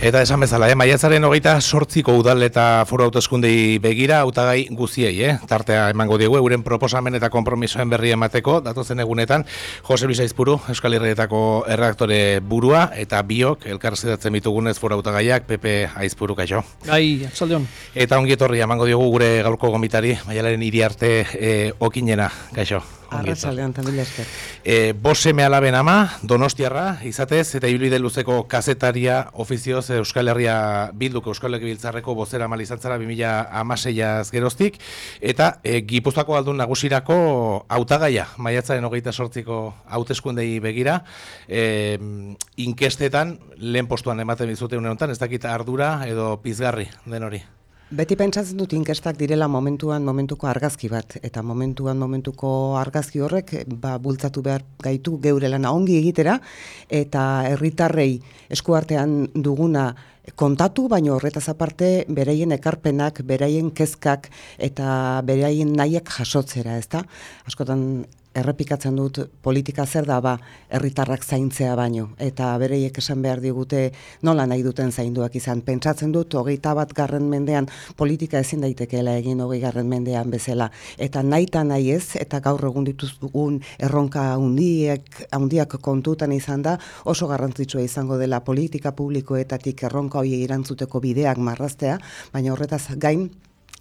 Eta esan bezala, eh, maiatzaren hogeita sortziko udal eta foro autoskundei begira, hautagai guziei, eh? tartea emango diegu, euren proposamen eta kompromisoen berri emateko, datozen egunetan, Jose Luis Aizpuru, Euskal Herrietako erreaktore burua, eta biok, elkar zedatzen bitugunez foro hautagaiak, Pepe Aizpuru, kaixo. Gai, atzaldeon. Eta ongi etorri, emango diogu gure gaurko gomitari, maialaren iriarte eh, okinena, kaixo. Arratxaldean, tamila esker. E, Boseme alaben ama, donostiarra, izatez, eta ibilbide luzeko kazetaria ofizioz Euskal Herria bilduk Euskal Herria biltzarreko bozera malizantzara 2000 amaseiaz geroztik, eta e, Gipuzkoako aldun nagusirako hautagaia maiatzaren hogeita sortziko hauteskundei begira, e, inkestetan lehen postuan ematen bizute honetan, ez dakit ardura edo pizgarri den hori. Beti pentsatzen dut inkestak direla momentuan momentuko argazki bat eta momentuan momentuko argazki horrek ba bultzatu behar gaitu geure lana ongi egitera eta herritarrei eskuartean duguna kontatu baino horretaz aparte bereien ekarpenak, bereien kezkak eta bereien nahiak jasotzera, ezta? Askotan errepikatzen dut politika zer da ba herritarrak zaintzea baino. Eta bereiek esan behar digute nola nahi duten zainduak izan. Pentsatzen dut hogeita bat garren mendean politika ezin daitekeela egin hogei garren mendean bezala. Eta naita nahi ez eta gaur egun dituzugun erronka handiek handiak kontutan izan da oso garrantzitsua izango dela politika publikoetatik erronka hori irantzuteko bideak marraztea. Baina horretaz gain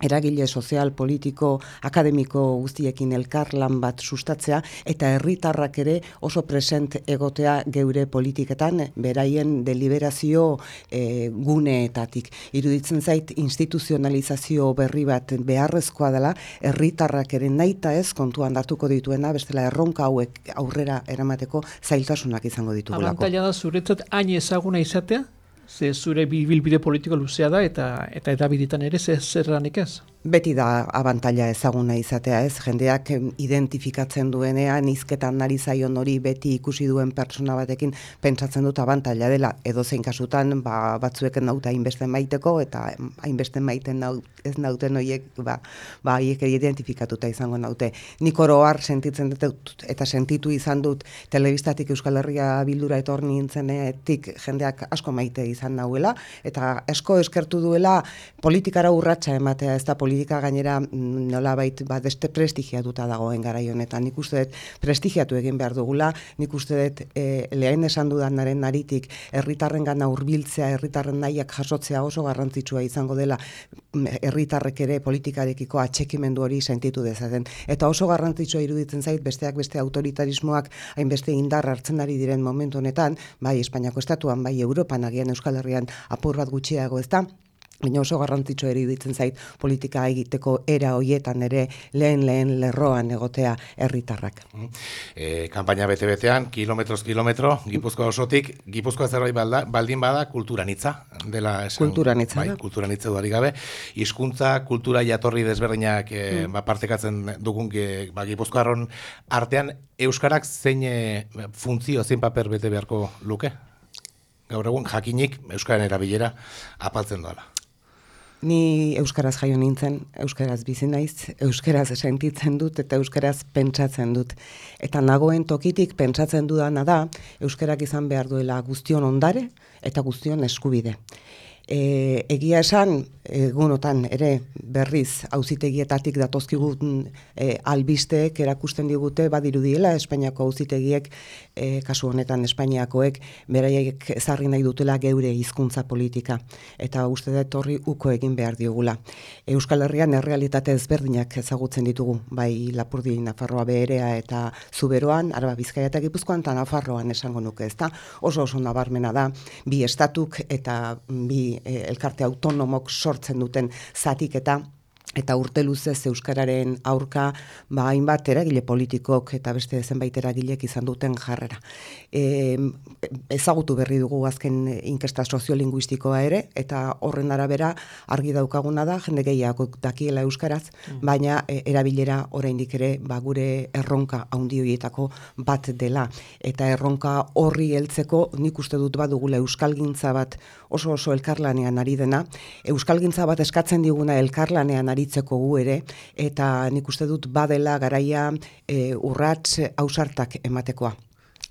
eragile sozial, politiko, akademiko guztiekin elkarlan bat sustatzea eta herritarrak ere oso present egotea geure politiketan beraien deliberazio e, guneetatik. Iruditzen zait instituzionalizazio berri bat beharrezkoa dela herritarrak ere naita ez kontuan hartuko dituena bestela erronka hauek aurrera eramateko zailtasunak izango ditugulako. Abantaila da zuretzat hain ezaguna izatea? Ze zure bilbide politiko luzea da eta eta edabiditan ere zer zerranik ez? Beti da abantaila ezaguna izatea ez, jendeak identifikatzen duenean izketan nari zaion hori beti ikusi duen pertsona batekin pentsatzen dut abantaila dela, edo zein kasutan ba, batzueken nauta hainbeste maiteko eta hainbeste maiten naut, ez nauten horiek ba, ba haiek identifikatuta izango naute. Nik oroar sentitzen dut eta sentitu izan dut telebistatik Euskal Herria bildura etorni nintzenetik jendeak asko maite izan nauela eta asko eskertu duela politikara urratsa ematea. Ez da politika gainera mm, nola bait ba, deste prestigiatuta dagoen garai honetan. Nik uste dut prestigiatu egin behar dugula, nik uste dut e, lehen esan dudanaren naritik herritarren gana urbiltzea, herritarren nahiak jasotzea oso garrantzitsua izango dela mm, herritarrek ere politikarekiko atxekimendu hori sentitu dezaten. Eta oso garrantzitsua iruditzen zait besteak beste autoritarismoak hainbeste indar hartzen ari diren momentu honetan, bai Espainiako estatuan, bai Europan, agian Euskal Herrian apur bat gutxiago ez da, Baina oso garrantzitsu ere iruditzen zait politika egiteko era hoietan ere lehen lehen lerroan egotea herritarrak. E, kanpaina bete-betean, kilometros kilometro, Gipuzkoa osotik, Gipuzkoa zerbait balda, baldin bada kultura nitza. Dela esan, kultura nitza. Bai, kultura nitza duari gabe. Hizkuntza kultura jatorri desberdinak e, mm. ba, partekatzen dugun ba, Gipuzkoarron artean, Euskarak zein e, funtzio, zein paper bete beharko luke? Gaur egun, jakinik, Euskaren erabilera apaltzen doala. Ni euskaraz jaio nintzen, euskaraz bizi naiz, euskaraz sentitzen dut eta euskaraz pentsatzen dut. Eta nagoen tokitik pentsatzen dudana da euskarak izan behar duela guztion ondare eta guztion eskubide. E, egia esan, egunotan ere berriz auzitegietatik datozkigun e, albisteek erakusten digute badirudiela Espainiako auzitegiek e, kasu honetan Espainiakoek beraiek ezarri nahi dutela geure hizkuntza politika eta uste dut horri uko egin behar diogula. Euskal Herrian errealitate ezberdinak ezagutzen ditugu, bai Lapurdi Nafarroa beherea eta Zuberoan, Araba Bizkaia eta Gipuzkoan eta Nafarroan esango nuke, ezta? Oso oso nabarmena da bi estatuk eta bi elkarte autonomok sort sortzen duten zatik eta urte luzez euskararen aurka ba hainbat eragile politikok eta beste zenbait eragilek izan duten jarrera. E, ezagutu berri dugu azken inkesta soziolinguistikoa ere eta horren arabera argi daukaguna da jende gehiago dakiela euskaraz, mm. baina e, erabilera oraindik ere ba gure erronka handi hoietako bat dela eta erronka horri heltzeko nik uste dut badugula euskalgintza bat oso oso elkarlanean ari dena, euskalgintza bat eskatzen diguna elkarlanean aritzeko gu ere, eta nik uste dut badela garaia e, urrats hausartak ematekoa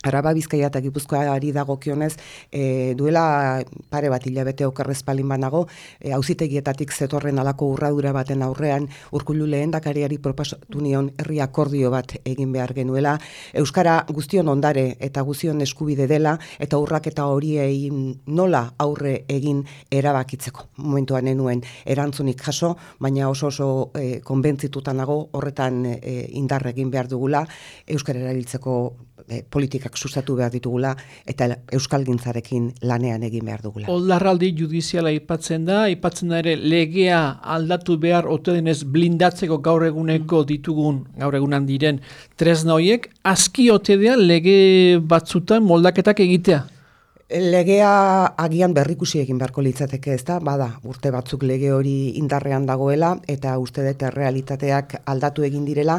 Araba Bizkaia eta Gipuzkoari dagokionez e, duela pare bat hilabete okerrez palin banago e, auzitegietatik zetorren alako urradura baten aurrean urkullu lehendakariari proposatu nion herri akordio bat egin behar genuela. Euskara guztion ondare eta guztion eskubide dela eta urrak eta horiei nola aurre egin erabakitzeko. Momentuan enuen erantzunik jaso baina oso oso e, konbentzituta nago horretan e, indar egin behar dugula euskara erabiltzeko e, politikak sustatu behar ditugula eta euskal gintzarekin lanean egin behar dugula. Oldarraldi judiziala aipatzen da, aipatzen da ere legea aldatu behar ote denez blindatzeko gaur eguneko ditugun, gaur egunan diren tresna hoiek, aski ote lege batzutan moldaketak egitea. Legea agian berrikusi egin beharko litzateke ez da, bada, urte batzuk lege hori indarrean dagoela, eta uste dut realitateak aldatu egin direla,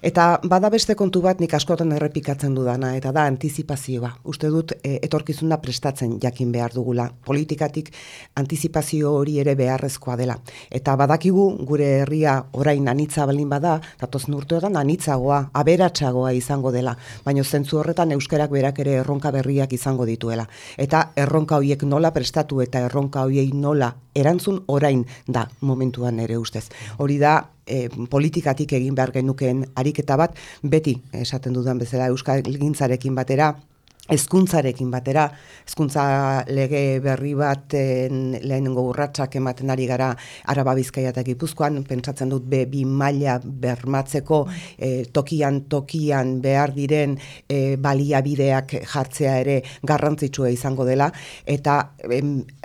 eta bada beste kontu bat nik askotan errepikatzen dudana, eta da antizipazioa. Uste dut, e, etorkizuna prestatzen jakin behar dugula. Politikatik antizipazio hori ere beharrezkoa dela. Eta badakigu gure herria orain anitza balin bada, datoz nurtuetan anitzagoa, aberatsagoa izango dela, baina zentzu horretan euskerak berak ere erronka berriak izango dituela eta erronka horiek nola prestatu eta erronka horiei nola erantzun orain da momentuan ere ustez. Hori da e, politikatik egin behar genukeen ariketa bat, beti esaten dudan bezala Euskal Gintzarekin batera, Ezkuntzarekin batera, ezkuntza lege berri bat lehenengo urratsak ematen ari gara Araba Bizkaia eta Gipuzkoan, pentsatzen dut be bi maila bermatzeko e, tokian tokian behar diren e, baliabideak jartzea ere garrantzitsua izango dela. Eta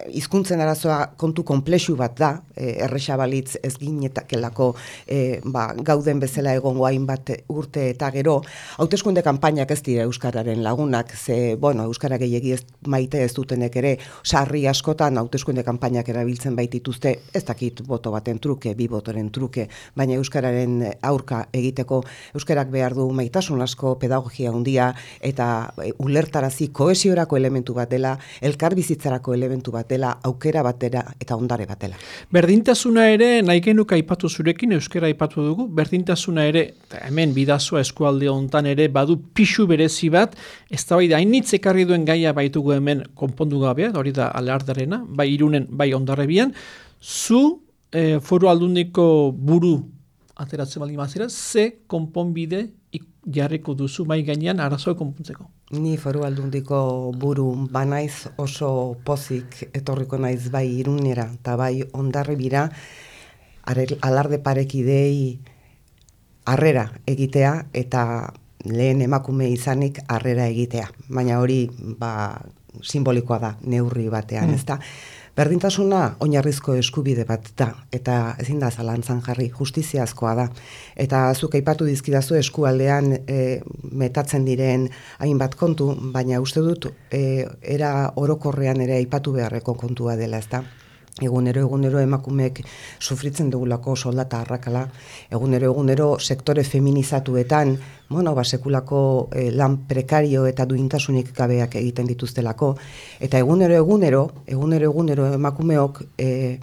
hizkuntzen arazoa kontu konplexu bat da, e, erresa balitz ez ginetakelako e, ba, gauden bezala egongo hainbat urte eta gero, hauteskunde kanpainak ez dira euskararen lagunak ze e, bueno, Euskara gehiagi ez maite ez dutenek ere, sarri askotan hauteskunde kanpainak erabiltzen baitituzte, ez dakit boto baten truke, bi botoren truke, baina Euskararen aurka egiteko Euskarak behar du maitasun asko pedagogia handia eta e, ulertarazi koesiorako elementu bat dela, elkarbizitzarako elementu bat dela, aukera batera eta ondare batela. Berdintasuna ere, nahi genuk aipatu zurekin, Euskara aipatu dugu, berdintasuna ere, hemen bidazua eskualde hontan ere, badu pixu berezi bat, ez da hainitz ekarri duen gaia baitugu hemen konpondu gabea, hori da alardarena, bai irunen, bai ondarrebian, zu e, foru aldundiko buru ateratzen baldin mazera, ze konponbide jarriko duzu bai gainean arazoa konpontzeko. Ni foru aldundiko buru banaiz oso pozik etorriko naiz bai irunera eta bai ondarrebira alarde parekidei harrera egitea eta lehen emakume izanik harrera egitea. Baina hori ba, simbolikoa da neurri batean, mm. ez da. Berdintasuna oinarrizko eskubide bat da, eta ezin da zalantzan jarri, justiziazkoa da. Eta zuk aipatu dizkidazu eskualdean e, metatzen diren hainbat kontu, baina uste dut e, era orokorrean ere aipatu beharreko kontua dela, ez da egunero egunero emakumeek sufritzen dugulako soldata harrakala, egunero egunero sektore feminizatuetan, bueno, ba, sekulako eh, lan prekario eta duintasunik gabeak egiten dituztelako, eta egunero egunero, egunero egunero emakumeok e,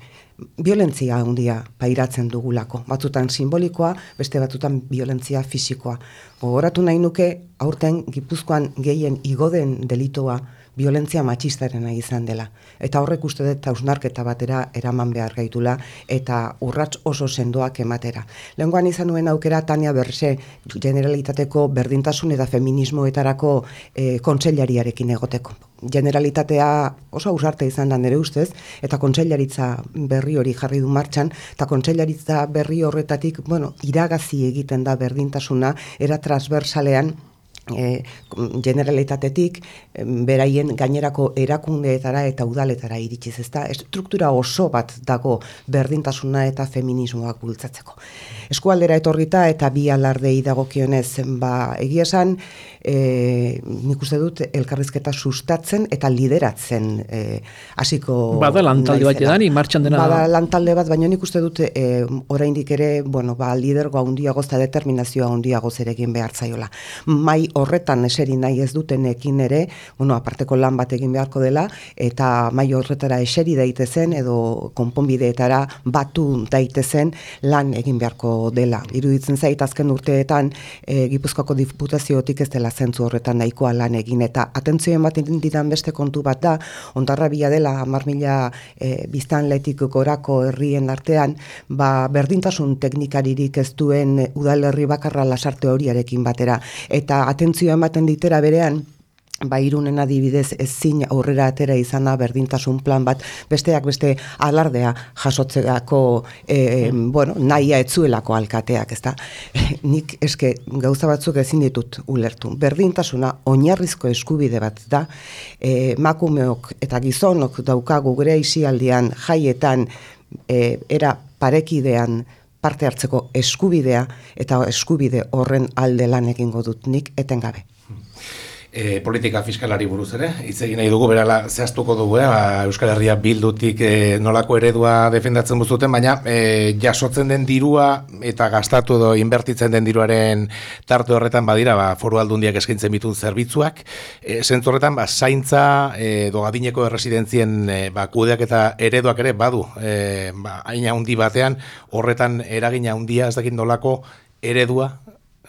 violentzia handia pairatzen dugulako. Batzutan simbolikoa, beste batzutan violentzia fisikoa. Gogoratu nahi nuke, aurten Gipuzkoan gehien igoden delitoa, violentzia matxistarena izan dela. Eta horrek uste dut hausnarketa batera eraman behar gaitula eta urrats oso sendoak ematera. Lehenkoan izan nuen aukera Tania Berse generalitateko berdintasun eta feminismoetarako e, kontseilariarekin egoteko. Generalitatea oso ausarte izan da nire ustez, eta kontseilaritza berri hori jarri du martxan, eta kontseilaritza berri horretatik, bueno, iragazi egiten da berdintasuna, era transversalean, e, generalitatetik beraien gainerako erakundeetara eta udaletara iritsiz ezta? Estruktura oso bat dago berdintasuna eta feminismoak bultzatzeko. Eskualdera etorrita eta bi alardei dagokionez ba egia esan e, nik uste dut elkarrizketa sustatzen eta lideratzen e, hasiko bada lantalde bat edani martxan dena bada lantalde bat baina nik uste dut e, oraindik ere bueno ba lidergo handiago eta determinazioa handiago zerekin behar zaiola. Mai horretan eseri nahi ez dutenekin ere, bueno, aparteko lan bat egin beharko dela, eta mai horretara eseri daitezen, edo konponbideetara batu daitezen lan egin beharko dela. Iruditzen zait, azken urteetan, e, Gipuzkoako diputaziotik ez dela zentzu horretan nahikoa lan egin, eta atentzio ematen ditan beste kontu bat da, ondarra dela, amar mila e, biztanletik gorako herrien artean, ba, berdintasun teknikaririk ez duen udalerri bakarra lasarte horiarekin batera. Eta atentzioa ematen ditera berean, ba irunen adibidez ezin aurrera atera izana berdintasun plan bat besteak beste alardea jasotzeako e, bueno, nahia etzuelako alkateak, ezta? Nik eske gauza batzuk ezin ditut ulertu. Berdintasuna oinarrizko eskubide bat da, e, makumeok eta gizonok daukagu gure isialdian jaietan e, era parekidean parte hartzeko eskubidea eta eskubide horren alde lan egingo dut nik etengabe e, politika fiskalari buruz ere, hitz egin nahi dugu, berala zehaztuko dugu, eh? ba, Euskal Herria bildutik e, nolako eredua defendatzen buzuten, baina e, jasotzen den dirua eta gastatu edo inbertitzen den diruaren tarte horretan badira, ba, foru aldundiak eskaintzen bitun zerbitzuak, e, zentzu horretan, ba, zaintza e, dogadineko erresidentzien e, ba, kudeak eta ereduak ere badu, e, ba, aina handi batean, horretan eragina handia ez dakit nolako eredua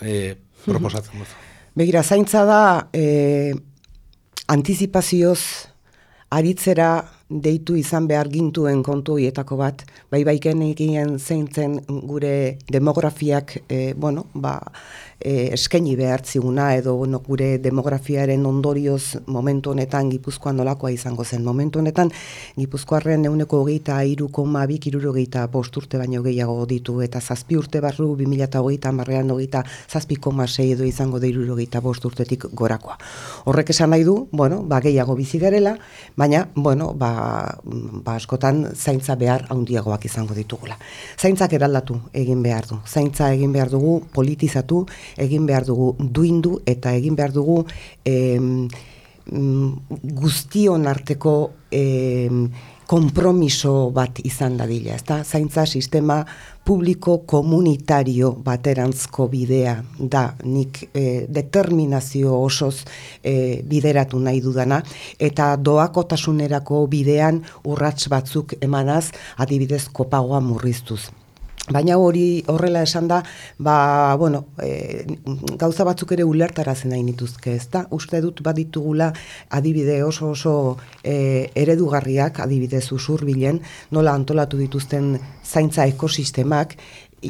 e, proposatzen duzu. Begira, zaintza da e, antizipazioz aritzera deitu izan behar gintuen kontu hietako bat, bai baiken egin zeintzen gure demografiak, e, bueno, ba, e, eskaini behar ziguna edo no, gure demografiaren ondorioz momentu honetan Gipuzkoan nolakoa izango zen. Momentu honetan Gipuzkoarren euneko hogeita iru koma bik irurogeita bost urte baino gehiago ditu eta zazpi urte barru 2008 hogeita marrean hogeita zazpi koma sei edo izango da irurogeita bost urtetik gorakoa. Horrek esan nahi du, bueno, ba, gehiago bizi garela, baina, bueno, ba, ba askotan zaintza behar handiagoak izango ditugula. Zaintzak eraldatu egin behar du. Zaintza egin behar dugu politizatu, egin behar dugu duindu eta egin behar dugu em, guztion arteko em, kompromiso bat izan dadila, ezta? Zaintza sistema publiko komunitario baterantzko bidea da nik e, determinazio osoz e, bideratu nahi dudana eta doakotasunerako bidean urrats batzuk emanaz adibidez kopagoa murriztuz. Baina hori horrela esan da, ba, bueno, e, gauza batzuk ere ulertarazen nahi nituzke, ez da? Uste dut baditugula adibide oso oso e, eredugarriak, adibide zuzurbilen, nola antolatu dituzten zaintza ekosistemak,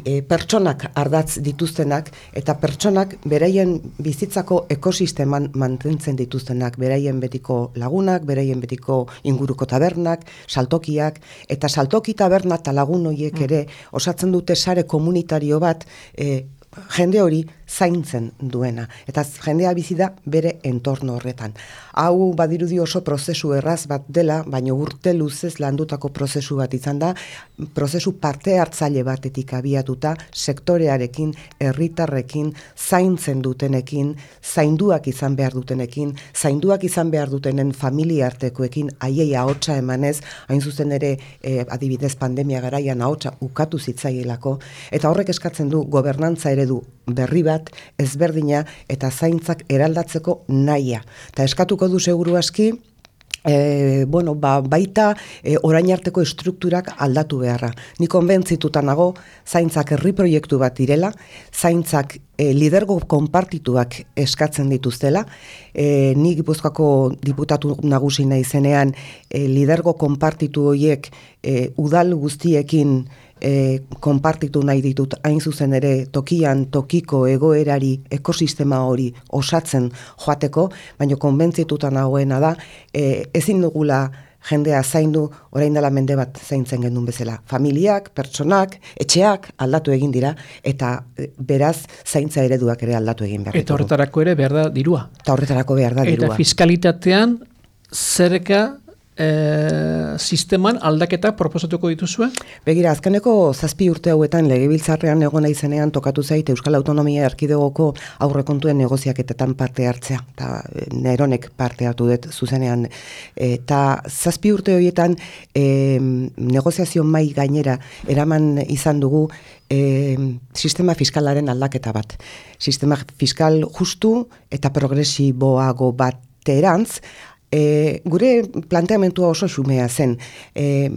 e, pertsonak ardatz dituztenak eta pertsonak beraien bizitzako ekosisteman mantentzen dituztenak, beraien betiko lagunak, beraien betiko inguruko tabernak, saltokiak, eta saltoki taberna eta lagun horiek mm. ere osatzen dute sare komunitario bat e, jende hori zaintzen duena. Eta jendea bizi da bere entorno horretan. Hau badirudi oso prozesu erraz bat dela, baina urte luzez landutako prozesu bat izan da, prozesu parte hartzaile batetik abiatuta, sektorearekin, herritarrekin, zaintzen dutenekin, zainduak izan behar dutenekin, zainduak izan behar dutenen familia artekoekin, aiei ahotsa emanez, hain zuzen ere e, adibidez pandemia garaian ahotsa ukatu zitzaielako, eta horrek eskatzen du gobernantza eredu berri bat, ezberdina eta zaintzak eraldatzeko naia. Ta eskatuko du seguru aski, E, bueno, ba, baita e, orain arteko estrukturak aldatu beharra. Ni konbentzituta nago zaintzak herri proiektu bat direla, zaintzak e, lidergo konpartituak eskatzen dituztela. E, ni Gipuzkoako diputatu nagusi izenean e, lidergo konpartitu horiek e, udal guztiekin e, konpartitu nahi ditut hain zuzen ere tokian tokiko egoerari ekosistema hori osatzen joateko, baina konbentzituta nagoena da e, ezin dugula jendea zaindu orain dela mende bat zaintzen genuen bezala. Familiak, pertsonak, etxeak aldatu egin dira eta e, beraz zaintza ereduak ere aldatu egin behar. Eta horretarako ere behar da dirua. Eta horretarako behar da dirua. Eta fiskalitatean zerka e, sisteman aldaketa proposatuko dituzue? Begira, azkeneko zazpi urte hauetan legebiltzarrean egona izenean tokatu zait Euskal Autonomia Erkidegoko aurrekontuen negoziaketetan parte hartzea. Eta eh, neronek parte hartu dut zuzenean. Eta zazpi urte horietan e, negoziazio mai gainera eraman izan dugu e, sistema fiskalaren aldaketa bat. Sistema fiskal justu eta progresiboago bat terantz, E, gure planteamentua oso xumea zen, e,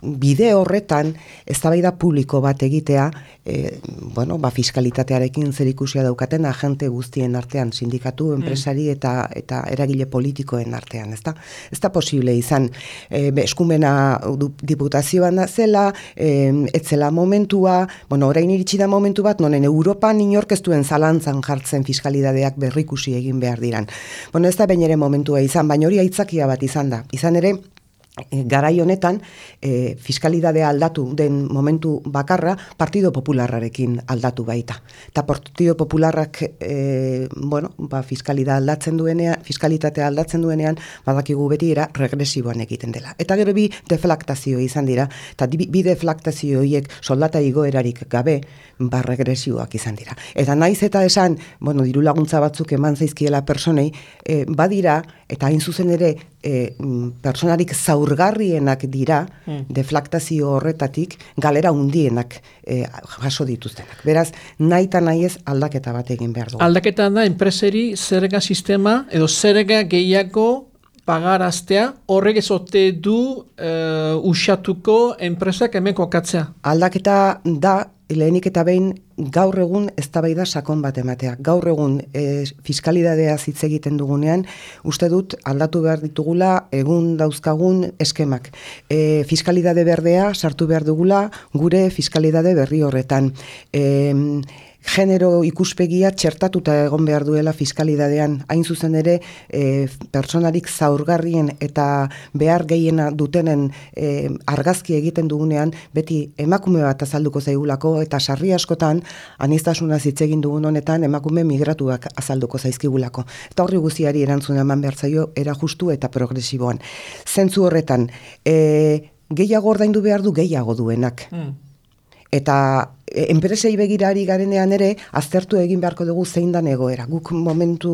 bide horretan eztabaida publiko bat egitea, e, bueno, ba, fiskalitatearekin zer ikusia daukaten agente guztien artean, sindikatu, mm. enpresari eta eta eragile politikoen artean, ezta? Ez da posible izan, e, eskumena diputazioan da zela, e, etzela momentua, bueno, orain iritsi da momentu bat, nonen Europan inorkeztuen zalantzan jartzen fiskalidadeak berrikusi egin behar diran. Bueno, ez da bain ere momentua izan, baina hori aitzakia bat izan da. Izan ere, garai honetan e, fiskalidadea aldatu den momentu bakarra Partido Popularrarekin aldatu baita. Eta Partido Popularrak e, bueno, ba, fiskalidad aldatzen duenean, fiskalitatea aldatzen duenean, badakigu beti era regresiboan egiten dela. Eta gero bi deflaktazio izan dira, eta bi deflaktazio horiek soldata igoerarik gabe, ba regresioak izan dira. Eta naiz eta esan, bueno, diru laguntza batzuk eman zaizkiela personei, e, badira, eta hain zuzen ere, e, personarik zaurgarrienak dira, hmm. deflaktazio horretatik, galera undienak e, jaso dituztenak. Beraz, nahi eta nahi ez aldaketa bat egin behar dugu. Aldaketa da, enpreseri zerga sistema, edo zerga gehiago pagaraztea, horrek ezote du uh, usatuko enpresak hemen kokatzea? Aldaketa da, lehenik eta behin gaur egun eztabaida sakon bat ematea. Gaur egun e, fiskalidadea hitz egiten dugunean, uste dut aldatu behar ditugula egun dauzkagun eskemak. E, fiskalidade berdea sartu behar dugula gure fiskalidade berri horretan. E, genero ikuspegia txertatuta egon behar duela fiskalidadean. Hain zuzen ere, e, personarik zaurgarrien eta behar gehiena dutenen e, argazki egiten dugunean, beti emakume bat azalduko zaigulako eta sarri askotan, anistasuna zitzegin dugun honetan, emakume migratuak azalduko zaizkigulako. Eta horri guziari erantzun eman behar zaio, era justu eta progresiboan. Zentzu horretan, e, gehiago ordaindu behar du gehiago duenak. Hmm. Eta enpresei begirari garenean ere, aztertu egin beharko dugu zein dan egoera. Guk momentu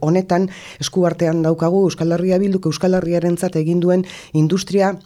honetan, eskuartean daukagu Euskal Herria bilduk Euskal Herriaren egin duen industria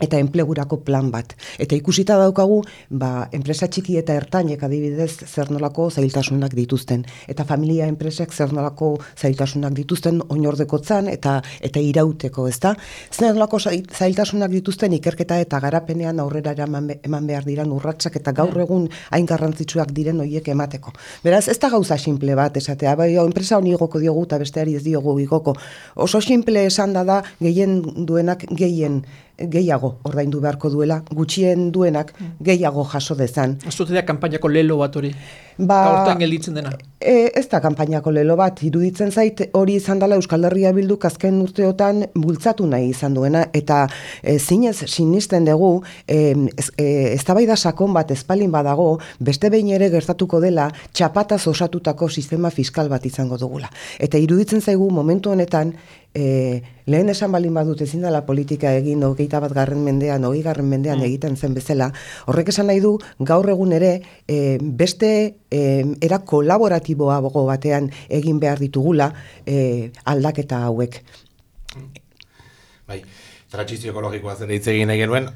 eta enplegurako plan bat. Eta ikusita daukagu, ba, enpresa txiki eta ertainek adibidez zer nolako zailtasunak dituzten. Eta familia enpresak zer nolako zailtasunak dituzten oinordekotzan eta eta irauteko, ezta? Zer nolako zailtasunak dituzten ikerketa eta garapenean aurrera eman behar diran urratsak eta gaur mm. egun hain garrantzitsuak diren hoiek emateko. Beraz, ez da gauza simple bat esatea, bai, enpresa honi igoko diogu eta besteari ez diogu igoko. Oso simple esan da da gehien duenak gehien gehiago ordaindu beharko duela, gutxien duenak mm. gehiago jaso dezan. Da kanpainako lelo bat hori? Ba, hortan gelditzen dena? E, ez da kanpainako lelo bat, iruditzen zait hori izan dela Euskal Herria Bilduk azken urteotan bultzatu nahi izan duena, eta e, zinez sinisten dugu, e, ez, e, sakon bat espalin badago, beste behin ere gertatuko dela, txapataz osatutako sistema fiskal bat izango dugula. Eta iruditzen zaigu momentu honetan, e, lehen esan balin badut ezin dela politika egin hogeita bat garren mendean, hogei garren mendean mm. egiten zen bezala, horrek esan nahi du gaur egun ere e, beste e, era kolaboratiboa bogo batean egin behar ditugula e, aldaketa hauek. Bai, trantzizio ekologikoa zer hitz egin genuen,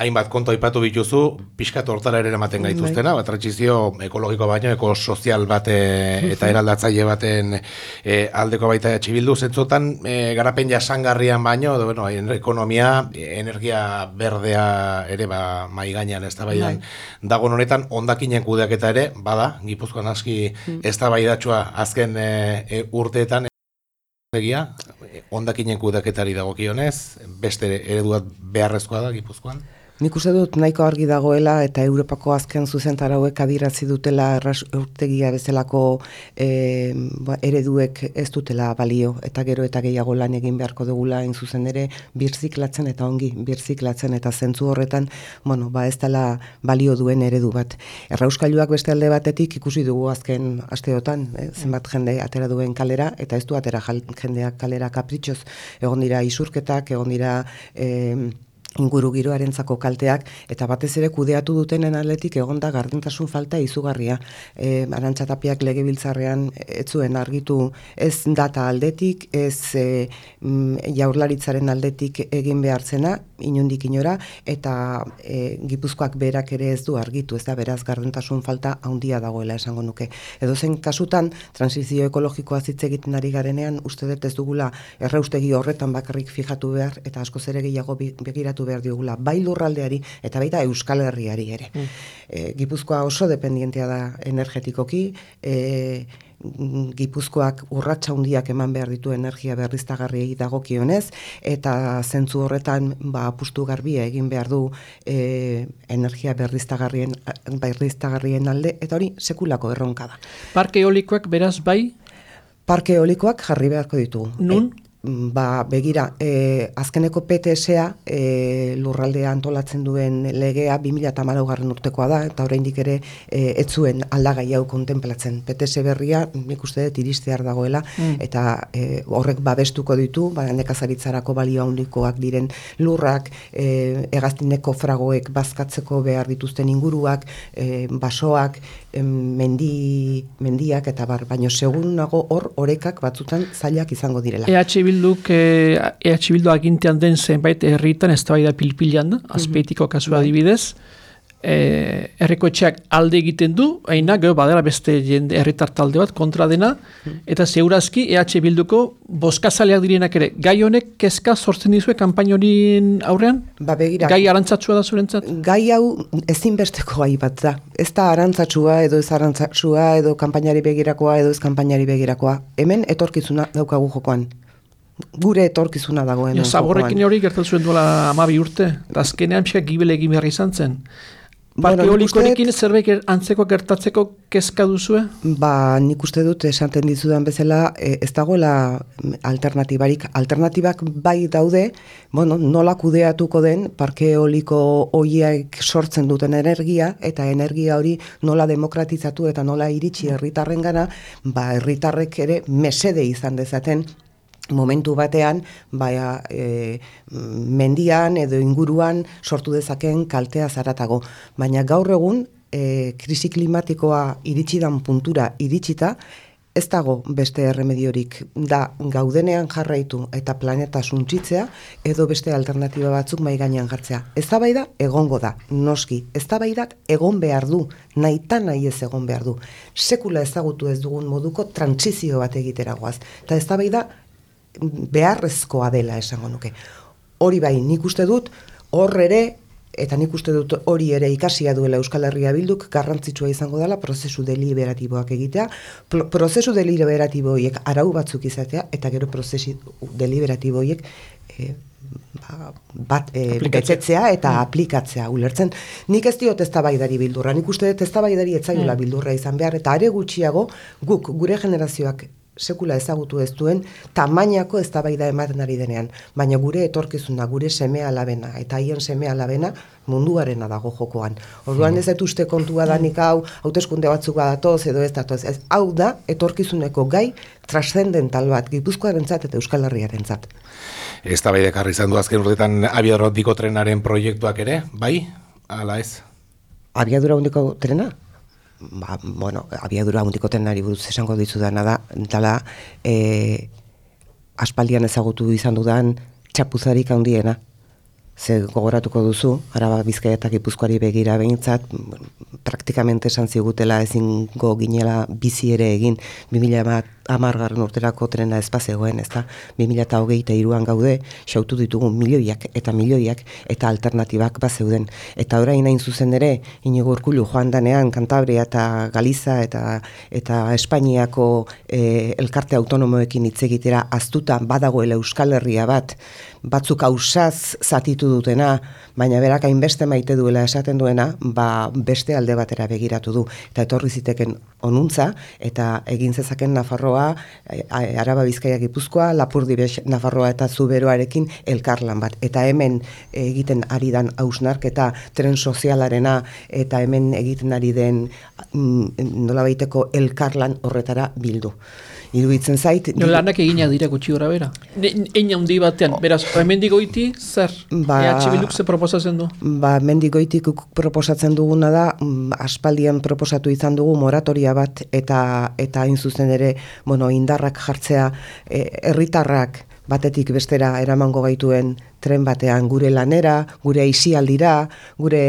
hainbat konto aipatu bituzu, pixkat hortara ere ematen bai. gaituztena, bat trantzizio ekologiko baino, eko sozial bate eta eraldatzaile baten e, aldeko baita txibildu, zentzotan e, garapen jasangarrian baino, edo, bueno, ekonomia, energia berdea ere ba, mai gainean ez da bai. dago honetan ondakinen kudeak eta ere, bada, gipuzkoan aski mm. ez da azken e, urteetan, Egia, ondakinen kudaketari dagokionez, beste ereduat beharrezkoa da Gipuzkoan. Nik uste dut nahiko argi dagoela eta Europako azken zuzentarauek adirazi dutela urtegia bezalako e, ba, ereduek ez dutela balio eta gero eta gehiago lan egin beharko dugula in zuzen ere birziklatzen eta ongi birziklatzen eta zentzu horretan bueno, ba ez dela balio duen eredu bat. Errauskailuak beste alde batetik ikusi dugu azken asteotan, eh, zenbat jende atera duen kalera eta ez du atera jendeak kalera kapritxoz egon dira isurketak, egon dira eh, inguru giroarentzako kalteak eta batez ere kudeatu dutenen atletik egonda gardentasun falta izugarria. E, Arantxatapiak legebiltzarrean ez zuen argitu ez data aldetik, ez e, mm, jaurlaritzaren aldetik egin behartzena, inundik inora, eta e, gipuzkoak berak ere ez du argitu, ez da beraz gardentasun falta handia dagoela esango nuke. Edo zen kasutan, transizio ekologikoa zitze egiten ari garenean, uste dut ez dugula erraustegi horretan bakarrik fijatu behar, eta asko zere gehiago begiratu behar diogula bai lurraldeari eta baita Euskal Herriari ere. Mm. E, Gipuzkoa oso dependientea da energetikoki, e, Gipuzkoak urratsa handiak eman behar ditu energia berriztagarriei dagokionez eta zentzu horretan ba apustu garbia egin behar du e, energia berriztagarrien berriztagarrien alde eta hori sekulako erronka da. Parke eolikoak beraz bai Parke eolikoak jarri beharko ditugu. Nun? Ba, begira, e, azkeneko PTSA e, lurraldea antolatzen duen legea 2008 garren urtekoa da, eta oraindik ere e, etzuen aldagai hau kontemplatzen. PTS berria, nik uste dut iristear dagoela, mm. eta e, horrek babestuko ditu, ba, nekazaritzarako balio handikoak diren lurrak, e, egaztineko fragoek bazkatzeko behar dituzten inguruak, e, basoak, mendi, mendiak, eta bar, baino segun hor, orekak batzutan zailak izango direla. EH Bilduk, EH eh, Bildu agintean den zenbait herritan ez da pilpilan da, mhm. azpeitiko kasua bai. adibidez, e, errekoetxeak alde egiten du, aina, gero badera beste jende herritar talde bat kontra dena, mhm. eta zeurazki EH Bilduko boskazaleak direnak ere, gai honek kezka sortzen dizue kampainolin aurrean? Ba begira. Gai arantzatsua da zurentzat? Gai hau ezinbesteko gai bat da. Ez da arantzatsua edo ez arantzatsua edo kanpainari begirakoa edo ez kanpainari begirakoa. Hemen etorkizuna daukagu jokoan gure etorkizuna dagoen. Ja, zaborrekin hori gertatzen duela amabi urte, eta azkenean pixka gibele egin behar izan zen. Parke bueno, olikorekin zerbait antzeko gertatzeko kezka duzue? Ba, nik uste dut esanten dizudan bezala e, ez dagoela alternatibarik. Alternatibak bai daude, bueno, nola kudeatuko den parke oliko oiak sortzen duten energia eta energia hori nola demokratizatu eta nola iritsi herritarren gana, ba, herritarrek ere mesede izan dezaten momentu batean baia e, mendian edo inguruan sortu dezaken kaltea zaratago. Baina gaur egun e, krisi klimatikoa iritsidan puntura iritsita, ez dago beste erremediorik da gaudenean jarraitu eta planeta suntzitzea edo beste alternatiba batzuk mai gainean jartzea. Ez da egongo da, noski. Ez da egon behar du, nahi nahi ez egon behar du. Sekula ezagutu ez dugun moduko trantzizio bat egiteragoaz. Eta ez da beharrezkoa dela esango nuke. Hori bai, nik uste dut, hor ere, eta nik uste dut hori ere ikasia duela Euskal Herria Bilduk, garrantzitsua izango dela prozesu deliberatiboak egitea, prozesu deliberatiboiek arau batzuk izatea, eta gero prozesu deliberatiboiek e, ba, bat e, betetzea eta mm. aplikatzea ulertzen. Nik ez diot ez baidari bildurra, nik uste dut ez baidari etzaiola mm. bildurra izan behar, eta are gutxiago guk, gure generazioak sekula ezagutu ez duen tamainako eztabaida ematen ari denean, baina gure etorkizuna, gure semea alabena eta haien semea alabena munduarena dago jokoan. Orduan ez dut uste kontua da nik hau hauteskunde batzuk badatoz edo ez datoz. Ez, hau da etorkizuneko gai trascendental bat Gipuzkoarentzat eta Euskal Herriarentzat. Eztabaidek harri izan du azken urtetan abiadura handiko trenaren proiektuak ere, bai? Ala ez? Abiadura handiko trena? Ba, bueno, abiadura hundiko tenari buruz esango dizu dana da, dala, e, aspaldian ezagutu izan dudan txapuzarik handiena. Ze gogoratuko duzu, araba bizkaia eta gipuzkoari begira behintzat, praktikamente esan zigutela ezingo ginela bizi ere egin, 2000 amargarren urterako trena ezpazegoen, ez da, 2008 iruan gaude, xautu ditugu milioiak eta milioiak eta alternatibak bazeuden. Eta orain hain zuzen ere, inigo urkulu joan danean, Kantabria eta Galiza eta eta Espainiako e, elkarte autonomoekin hitz egitera aztuta badagoela Euskal Herria bat, batzuk ausaz zatitu dutena, baina berak hainbeste maite duela esaten duena, ba beste alde batera begiratu du. Eta etorri ziteken onuntza, eta egin zezaken Nafarroa, Araba Bizkaia Gipuzkoa, Lapurdi Nafarroa eta Zuberoarekin elkarlan bat. Eta hemen egiten ari dan hausnarketa tren sozialarena, eta hemen egiten ari den mm, nola baiteko elkarlan horretara bildu iruditzen zait. No, lanak eginak dira gutxi gora bera. Ein handi batean, beraz, mendigoiti zer? Ba, EH Bilduk ze proposatzen du? Ba, mendigoitik proposatzen duguna da, mm, aspaldian proposatu izan dugu moratoria bat, eta eta hain zuzen ere, bueno, indarrak jartzea, e, herritarrak batetik bestera eramango gaituen tren batean gure lanera, gure aisialdira, gure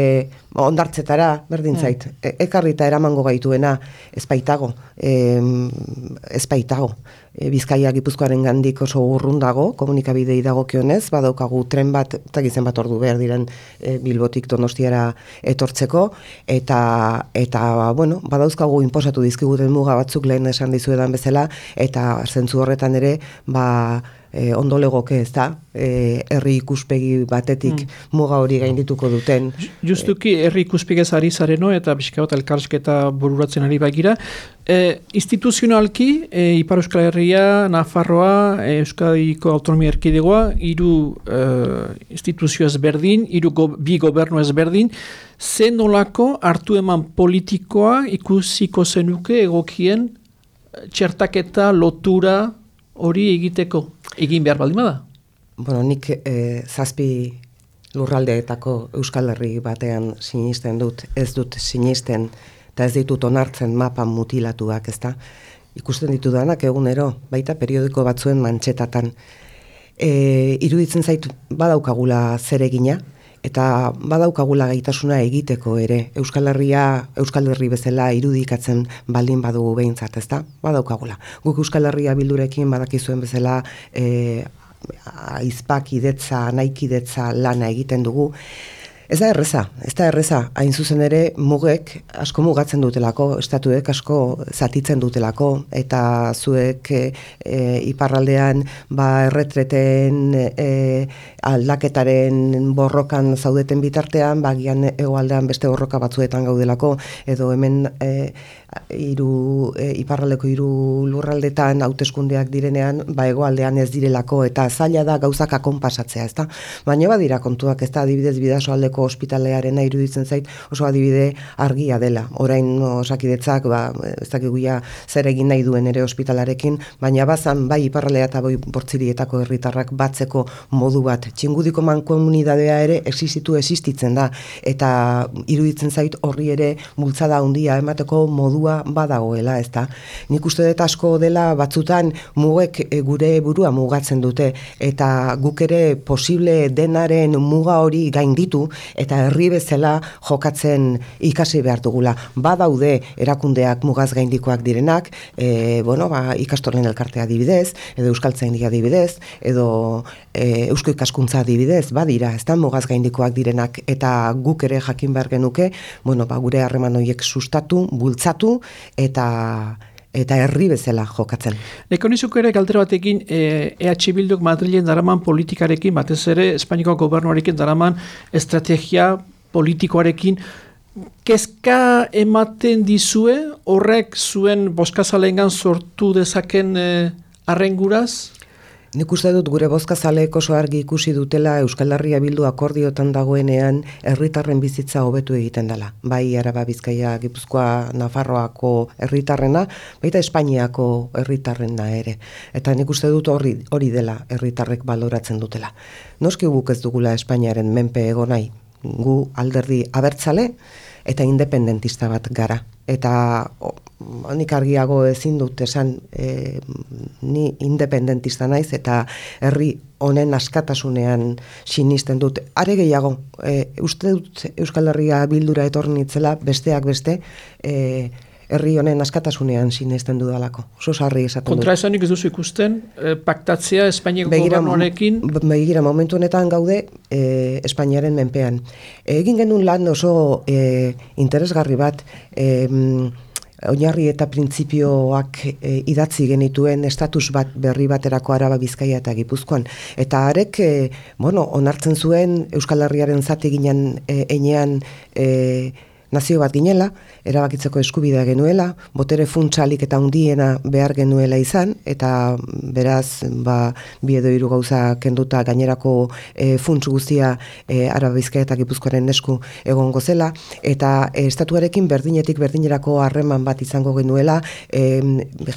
ondartzetara, berdin hmm. zait, mm. ekarrita eramango gaituena ezpaitago, e, ezpaitago. E, Bizkaia Gipuzkoaren gandik oso urrun dago, komunikabidei dago kionez, badaukagu tren bat, eta gizen bat ordu behar diren e, Bilbotik donostiara etortzeko, eta, eta bueno, badauzkagu inposatu dizkiguten muga batzuk lehen esan dizuedan bezala, eta zentzu horretan ere, ba, e, ondolegoke ez da, e, herri ikuspegi batetik mm. muga hori gaindituko duten. Justuki herri ikuspegi ari zareno eta bizkaut elkarsketa bururatzen ari bagira. E, instituzionalki, e, Ipar Euskal Herria, Nafarroa, e, Euskadiko Autonomia Erkidegoa, hiru e, instituzio ezberdin, hiru go, bi gobernu ezberdin, zen nolako hartu eman politikoa ikusiko zenuke egokien txertaketa, lotura, hori egiteko egin behar baldin bada? Bueno, nik e, zazpi lurraldeetako Euskal Herri batean sinisten dut, ez dut sinisten, eta ez ditut onartzen mapan mutilatuak, ezta? Ikusten ditu danak egunero, baita periodiko batzuen mantxetatan. E, iruditzen zait badaukagula zeregina, eta badaukagula gaitasuna egiteko ere Euskal Herria Euskal Herri bezala irudikatzen baldin badugu behintzat, ezta? Badaukagula. Guk Euskal Herria bildurekin badakizuen bezala eh aizpak idetza, naikidetza lana egiten dugu. Ez da erreza, ez da erreza, hain zuzen ere mugek asko mugatzen dutelako, estatuek asko zatitzen dutelako, eta zuek e, iparraldean ba, erretreten e, aldaketaren borrokan zaudeten bitartean, bagian egoaldean beste borroka batzuetan gaudelako, edo hemen e, iru, e, iparraldeko hiru lurraldetan hauteskundeak direnean, ba egoaldean ez direlako eta zaila da gauzak akonpasatzea, ezta? Baina badira kontuak, ezta adibidez bidasoaldeko ospitalearen iruditzen zait oso adibide argia dela. Orain osakidetzak, ba ez dakiguia zer egin nahi duen ere ospitalarekin, baina bazan bai iparraldea eta bai portzirietako herritarrak batzeko modu bat. Txingudiko man komunidadea ere existitu existitzen da eta iruditzen zait horri ere multzada handia emateko modu burua badagoela, ez da. Nik uste dut asko dela batzutan mugek e, gure burua mugatzen dute eta guk ere posible denaren muga hori gainditu eta herri bezala jokatzen ikasi behar dugula. Badaude erakundeak mugaz gaindikoak direnak, e, bueno, ba, ikastoren elkartea dibidez, edo euskaltzaindia dibidez, edo e, eusko ikaskuntza adibidez, badira, ez da mugaz gaindikoak direnak eta guk ere jakin behar genuke, bueno, ba, gure harreman horiek sustatu, bultzatu, eta eta herri bezala jokatzen. Neko nizuk ere galdera batekin EH e Bilduk Madrilen daraman politikarekin, batez ere Espainiko gobernuarekin daraman estrategia politikoarekin, kezka ematen dizue horrek zuen boskazalengan sortu dezaken e, arrenguraz? Nik uste dut gure bozka zaleek oso argi ikusi dutela Euskal Herria bildu akordiotan dagoenean herritarren bizitza hobetu egiten dela. Bai Araba Bizkaia Gipuzkoa Nafarroako herritarrena, baita Espainiako herritarrena ere. Eta nik uste dut hori hori dela herritarrek baloratzen dutela. Noski guk ez dugula Espainiaren menpe ego nahi. Gu alderdi abertzale eta independentista bat gara. Eta nik argiago ezin dut esan e, ni independentista naiz eta herri honen askatasunean sinisten dut. Are gehiago, e, uste dut Euskal Herria bildura etornitzela besteak beste, e, herri honen askatasunean sinesten dudalako. Oso sarri esaten dut. Kontra esanik ez duzu ikusten, eh, paktatzea Espainiako gobernuarekin, b- begira, momentu honetan gaude e, Espainiaren menpean. Egin genuen lan oso e, interesgarri bat, e, mm, oinarri eta printzipioak e, idatzi genituen estatus bat berri baterako araba bizkaia eta gipuzkoan. Eta arek, e, bueno, onartzen zuen Euskal Herriaren zati ginen e, enean e, nazio bat ginela, erabakitzeko eskubidea genuela, botere funtsalik eta hundiena behar genuela izan, eta beraz, ba, bi edo hiru gauza kenduta gainerako e, funts guztia e, Araba Bizkaia eta Gipuzkoaren esku egongo zela, eta e, estatuarekin berdinetik berdinerako harreman bat izango genuela, e,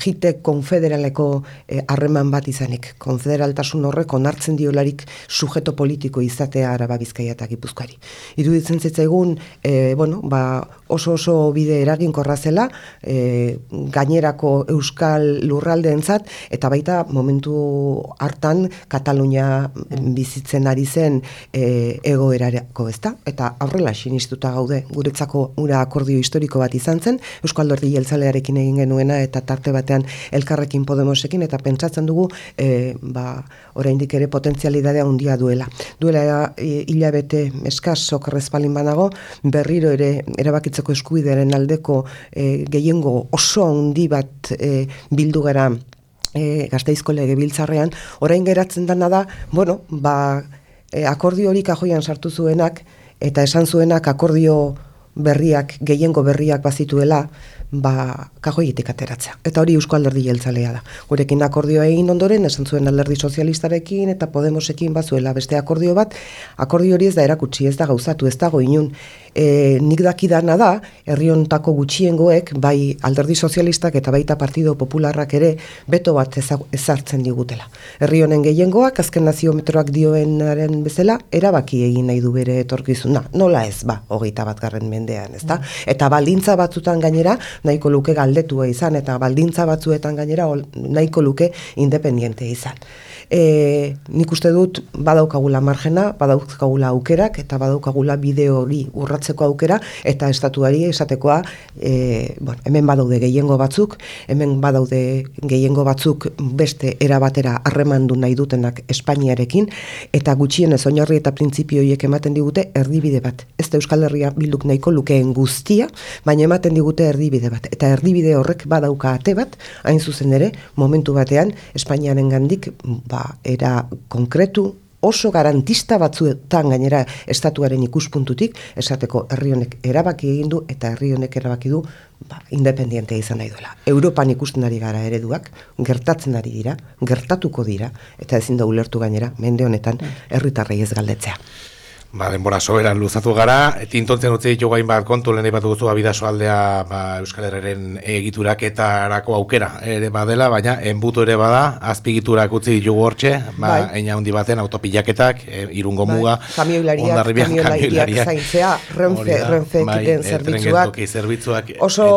jite konfederaleko e, harreman bat izanik. Konfederaltasun horrek onartzen diolarik sujeto politiko izatea Araba Bizkaia eta Gipuzkoari. Iruditzen zitzaigun, e, bueno, ba, oso oso bide eraginkorra zela e, gainerako euskal lurraldeentzat eta baita momentu hartan Katalunia bizitzen ari zen e, egoerarako ezta eta aurrela sinistuta gaude guretzako ura akordio historiko bat izan zen Euskal Alderdi Jeltzalearekin egin genuena eta tarte batean elkarrekin Podemosekin eta pentsatzen dugu e, ba, oraindik ere potentzialidadea handia duela. Duela e, hilabete eskas sokerrezpalin banago berriro ere erabakitzeko eskubidearen aldeko e, gehiengo oso handi bat e, bildu gara e, gazteizko legebiltzarrean, orain geratzen dana da, bueno, ba, e, akordio hori kajoian sartu zuenak, eta esan zuenak akordio berriak, gehiengo berriak bazituela, ba, kajoietik ateratzea. Eta hori Eusko Alderdi Jeltzalea da. Gurekin akordioa egin ondoren, esan zuen Alderdi Sozialistarekin eta Podemosekin bazuela beste akordio bat, akordio hori ez da erakutsi, ez da gauzatu, ez dago inun. E, nik dakidana da, herri hontako gutxiengoek, bai Alderdi Sozialistak eta baita Partido Popularrak ere, beto bat eza- ezartzen digutela. Herri honen gehiengoak, azken naziometroak dioenaren bezala, erabaki egin nahi du bere etorkizuna. Nola ez, ba, hogeita bat garren mendean, ezta? Eta baldintza batzutan gainera, nahiko luke galdetua izan, eta baldintza batzuetan gainera nahiko luke independiente izan. E, nik uste dut badaukagula margena, badaukagula aukerak, eta badaukagula bideo hori urratzeko aukera, eta estatuari esatekoa, e, bueno, hemen badaude gehiengo batzuk, hemen badaude gehiengo batzuk beste era batera harremandu nahi dutenak Espainiarekin, eta gutxienez oinarri eta printzipio horiek ematen digute erdibide bat. Ez da Euskal Herria bilduk nahiko lukeen guztia, baina ematen digute erdibide bat. Eta erdibide horrek badauka ate bat, hain zuzen ere, momentu batean, Espainiaren gandik, ba, era konkretu, oso garantista batzuetan gainera estatuaren ikuspuntutik, esateko herri honek erabaki egin du eta herri honek erabaki du ba, independientea izan nahi duela. Europan ikusten ari gara ereduak, gertatzen ari dira, gertatuko dira, eta ezin da ulertu gainera, mende honetan, herritarrei ez galdetzea. Ba, denbora soberan luzatu gara, tintontzen utzi ditugu hainbat kontu, lehen ipatu duzu abidaso aldea ba, Euskal Herreren egituraketarako aukera ere badela, baina enbutu ere bada, azpigiturak utzi ditugu hortxe, ba, Bai. eina handi baten autopilaketak, e, irungo muga, kamioilariak, Hondarribian kamioilariak zaintzea, renfe, renfe bai, ekiten e, zerbitzuak, oso,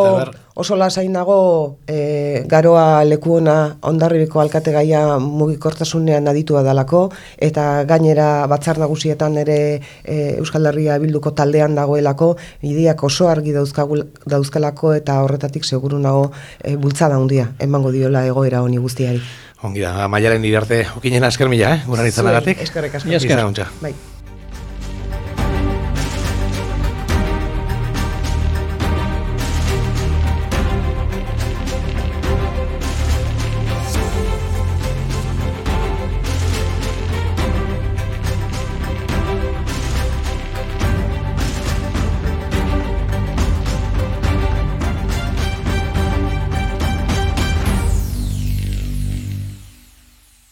oso lasain nago e, garoa lekuona ondarribiko alkategaia mugikortasunean aditua dalako eta gainera batzar nagusietan ere e, Euskal Herria bilduko taldean dagoelako ideak oso argi dauzkagul, dauzkalako eta horretatik seguru nago e, bultzada handia emango diola egoera honi guztiari. ongi da, maialen iriarte, okinen asker mila, eh, guran izanagatik. Eskerrik asko. Mila esker. Izan, ontsa. Bai.